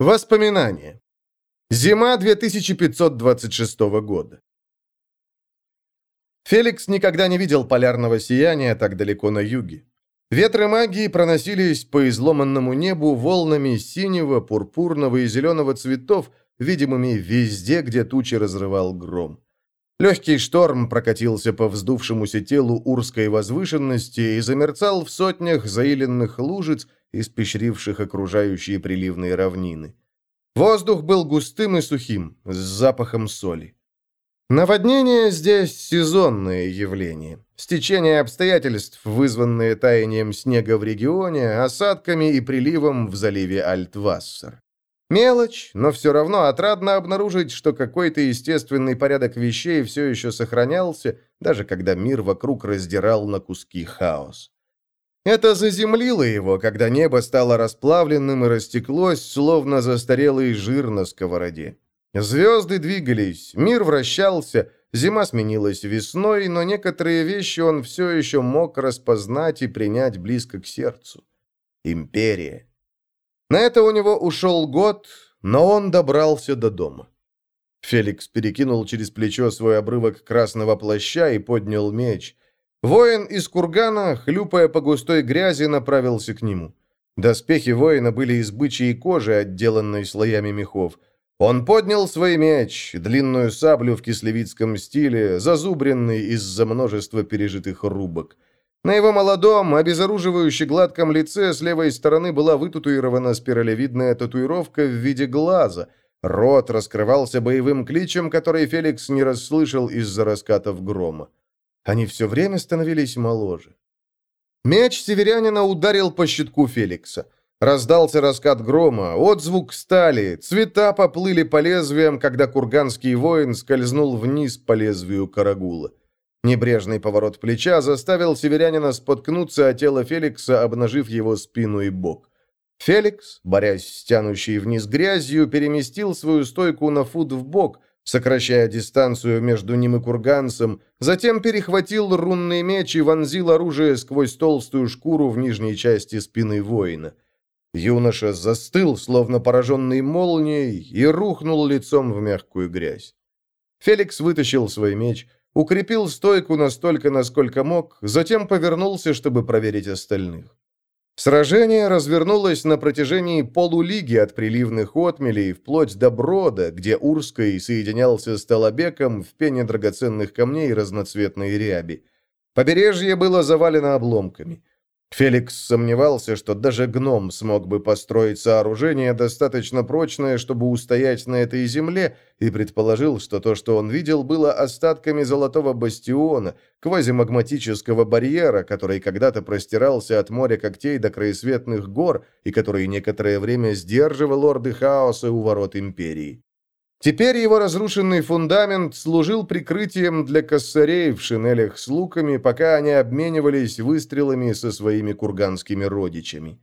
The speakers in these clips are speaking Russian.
Воспоминания. Зима 2526 года. Феликс никогда не видел полярного сияния так далеко на юге. Ветры магии проносились по изломанному небу волнами синего, пурпурного и зеленого цветов, видимыми везде, где тучи разрывал гром. Легкий шторм прокатился по вздувшемуся телу Урской возвышенности и замерцал в сотнях заиленных лужиц, испещривших окружающие приливные равнины. Воздух был густым и сухим, с запахом соли. Наводнение здесь сезонное явление. Стечение обстоятельств, вызванные таянием снега в регионе, осадками и приливом в заливе Альтвассер. Мелочь, но все равно отрадно обнаружить, что какой-то естественный порядок вещей все еще сохранялся, даже когда мир вокруг раздирал на куски хаос. Это заземлило его, когда небо стало расплавленным и растеклось, словно застарелый жир на сковороде. Звезды двигались, мир вращался, зима сменилась весной, но некоторые вещи он все еще мог распознать и принять близко к сердцу. Империя. На это у него ушел год, но он добрался до дома. Феликс перекинул через плечо свой обрывок красного плаща и поднял меч – Воин из кургана, хлюпая по густой грязи, направился к нему. Доспехи воина были из бычьей кожи, отделанной слоями мехов. Он поднял свой меч, длинную саблю в кислевицком стиле, зазубренный из-за множества пережитых рубок. На его молодом, обезоруживающе гладком лице с левой стороны была вытатуирована спиралевидная татуировка в виде глаза. Рот раскрывался боевым кличем, который Феликс не расслышал из-за раскатов грома. Они все время становились моложе. Меч северянина ударил по щитку Феликса. Раздался раскат грома, отзвук стали, цвета поплыли по лезвиям, когда курганский воин скользнул вниз по лезвию карагула. Небрежный поворот плеча заставил северянина споткнуться о тело Феликса, обнажив его спину и бок. Феликс, борясь с тянущей вниз грязью, переместил свою стойку на фут в бок, сокращая дистанцию между ним и курганцем, затем перехватил рунный меч и вонзил оружие сквозь толстую шкуру в нижней части спины воина. Юноша застыл, словно пораженный молнией, и рухнул лицом в мягкую грязь. Феликс вытащил свой меч, укрепил стойку настолько, насколько мог, затем повернулся, чтобы проверить остальных. Сражение развернулось на протяжении полулиги от приливных отмелей вплоть до Брода, где Урской соединялся с Толобеком в пене драгоценных камней разноцветной ряби. Побережье было завалено обломками. Феликс сомневался, что даже гном смог бы построить сооружение достаточно прочное, чтобы устоять на этой земле, и предположил, что то, что он видел, было остатками золотого бастиона, квазимагматического барьера, который когда-то простирался от моря когтей до краесветных гор и который некоторое время сдерживал орды хаоса у ворот Империи. Теперь его разрушенный фундамент служил прикрытием для косарей в шинелях с луками, пока они обменивались выстрелами со своими курганскими родичами.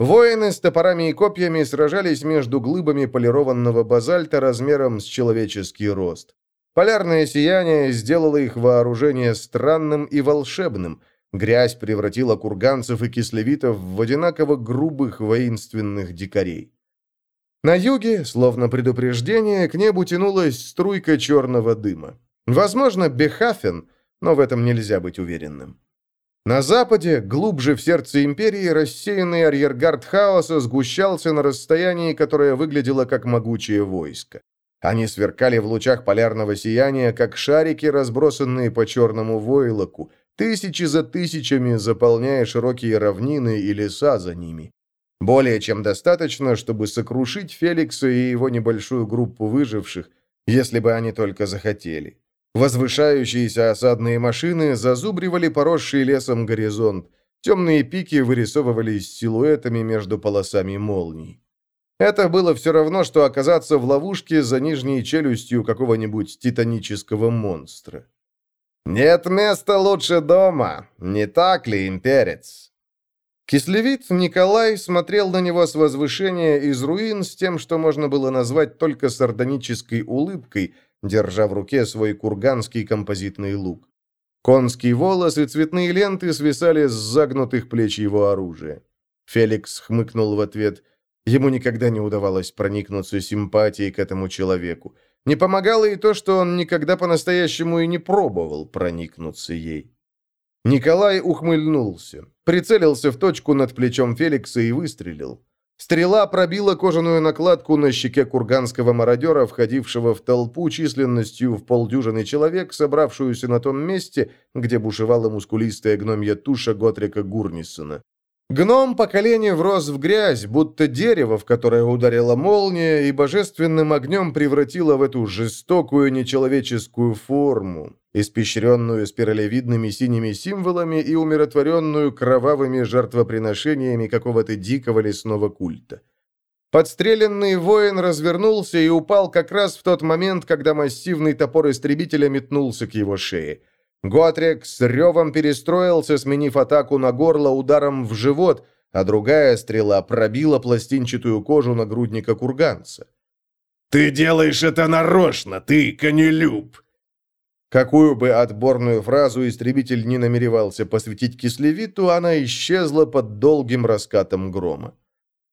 Воины с топорами и копьями сражались между глыбами полированного базальта размером с человеческий рост. Полярное сияние сделало их вооружение странным и волшебным. Грязь превратила курганцев и кислевитов в одинаково грубых воинственных дикарей. На юге, словно предупреждение, к небу тянулась струйка черного дыма. Возможно, Бехафен, но в этом нельзя быть уверенным. На западе, глубже в сердце империи, рассеянный арьергард хаоса сгущался на расстоянии, которое выглядело как могучее войско. Они сверкали в лучах полярного сияния, как шарики, разбросанные по черному войлоку, тысячи за тысячами заполняя широкие равнины и леса за ними. Более чем достаточно, чтобы сокрушить Феликса и его небольшую группу выживших, если бы они только захотели. Возвышающиеся осадные машины зазубривали поросший лесом горизонт, темные пики вырисовывались силуэтами между полосами молний. Это было все равно, что оказаться в ловушке за нижней челюстью какого-нибудь титанического монстра. «Нет места лучше дома, не так ли, имперец?» Кислевит Николай смотрел на него с возвышения из руин с тем, что можно было назвать только сардонической улыбкой, держа в руке свой курганский композитный лук. Конский волос и цветные ленты свисали с загнутых плеч его оружия. Феликс хмыкнул в ответ. Ему никогда не удавалось проникнуться симпатией к этому человеку. Не помогало и то, что он никогда по-настоящему и не пробовал проникнуться ей. Николай ухмыльнулся, прицелился в точку над плечом Феликса и выстрелил. Стрела пробила кожаную накладку на щеке курганского мародера, входившего в толпу численностью в полдюжины человек, собравшуюся на том месте, где бушевала мускулистая гномья туша Готрика Гурнисона. Гном по колени врос в грязь, будто дерево, в которое ударила молния, и божественным огнем превратило в эту жестокую нечеловеческую форму, испещренную спиралевидными синими символами и умиротворенную кровавыми жертвоприношениями какого-то дикого лесного культа. Подстреленный воин развернулся и упал как раз в тот момент, когда массивный топор истребителя метнулся к его шее – Готрек с ревом перестроился, сменив атаку на горло ударом в живот, а другая стрела пробила пластинчатую кожу нагрудника курганца. «Ты делаешь это нарочно, ты конелюб!» Какую бы отборную фразу истребитель не намеревался посвятить кислевиту, она исчезла под долгим раскатом грома.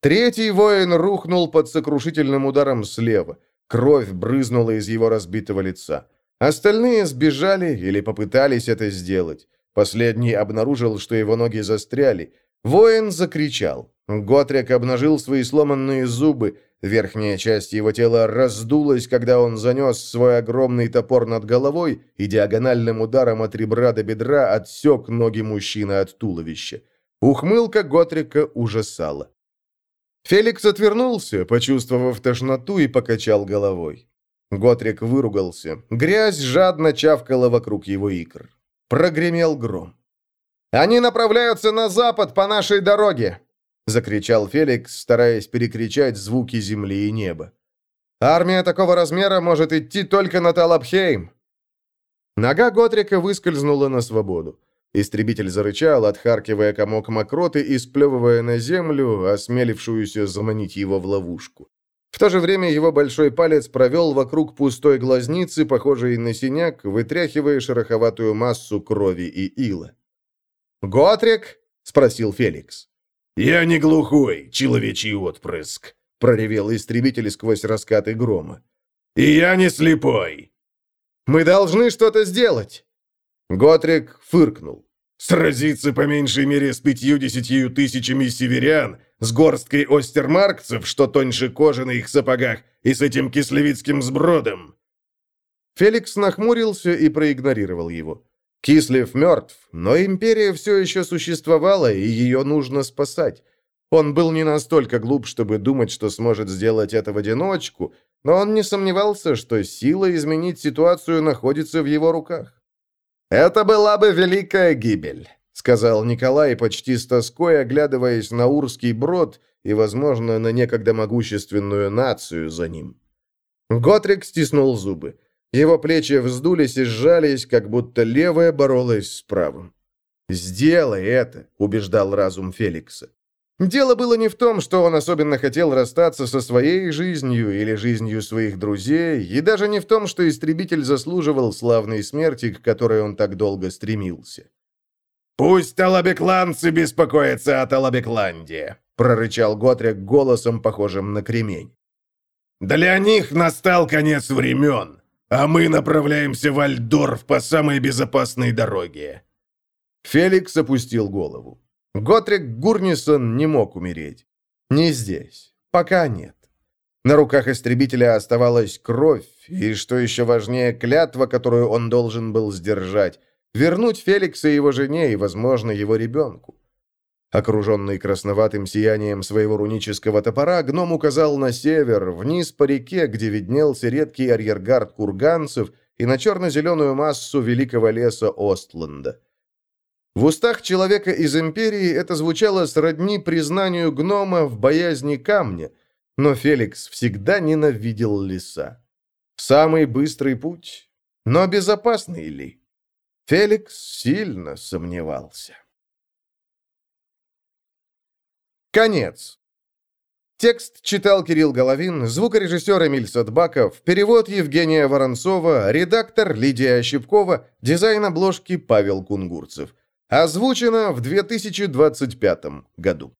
Третий воин рухнул под сокрушительным ударом слева. Кровь брызнула из его разбитого лица. Остальные сбежали или попытались это сделать. Последний обнаружил, что его ноги застряли. Воин закричал. Готрик обнажил свои сломанные зубы. Верхняя часть его тела раздулась, когда он занес свой огромный топор над головой и диагональным ударом от ребра до бедра отсек ноги мужчины от туловища. Ухмылка Готрика ужасала. Феликс отвернулся, почувствовав тошноту, и покачал головой. Готрик выругался. Грязь жадно чавкала вокруг его икр. Прогремел гром. «Они направляются на запад по нашей дороге!» — закричал Феликс, стараясь перекричать звуки земли и неба. «Армия такого размера может идти только на Талабхейм!» Нога Готрика выскользнула на свободу. Истребитель зарычал, отхаркивая комок мокроты и сплевывая на землю, осмелившуюся заманить его в ловушку. В то же время его большой палец провел вокруг пустой глазницы, похожей на синяк, вытряхивая шероховатую массу крови и ила. «Готрик?» — спросил Феликс. «Я не глухой, человечий отпрыск», — проревел истребитель сквозь раскаты грома. «И я не слепой». «Мы должны что-то сделать!» Готрик фыркнул. «Сразиться по меньшей мере с пятью-десятью тысячами северян с горсткой остермаркцев, что тоньше кожи на их сапогах, и с этим кислевицким сбродом». Феликс нахмурился и проигнорировал его. Кислев мертв, но империя все еще существовала, и ее нужно спасать. Он был не настолько глуп, чтобы думать, что сможет сделать это в одиночку, но он не сомневался, что сила изменить ситуацию находится в его руках. «Это была бы великая гибель», — сказал Николай, почти с тоской оглядываясь на Урский брод и, возможно, на некогда могущественную нацию за ним. Готрик стиснул зубы. Его плечи вздулись и сжались, как будто левая боролась с правым. «Сделай это», — убеждал разум Феликса. Дело было не в том, что он особенно хотел расстаться со своей жизнью или жизнью своих друзей, и даже не в том, что истребитель заслуживал славной смерти, к которой он так долго стремился. «Пусть талабекланцы беспокоятся о Талабекланде», — прорычал Готрик голосом, похожим на кремень. «Для них настал конец времен, а мы направляемся в Альдорф по самой безопасной дороге». Феликс опустил голову. Готрик Гурнисон не мог умереть. Не здесь. Пока нет. На руках истребителя оставалась кровь, и, что еще важнее, клятва, которую он должен был сдержать. Вернуть Феликса его жене и, возможно, его ребенку. Окруженный красноватым сиянием своего рунического топора, гном указал на север, вниз по реке, где виднелся редкий арьергард курганцев и на черно-зеленую массу великого леса Остланда. В устах человека из Империи это звучало сродни признанию гнома в боязни камня, но Феликс всегда ненавидел леса. Самый быстрый путь, но безопасный ли? Феликс сильно сомневался. Конец. Текст читал Кирилл Головин, звукорежиссер Эмиль Садбаков, перевод Евгения Воронцова, редактор Лидия Ощепкова, дизайн обложки Павел Кунгурцев. Озвучено в 2025 году.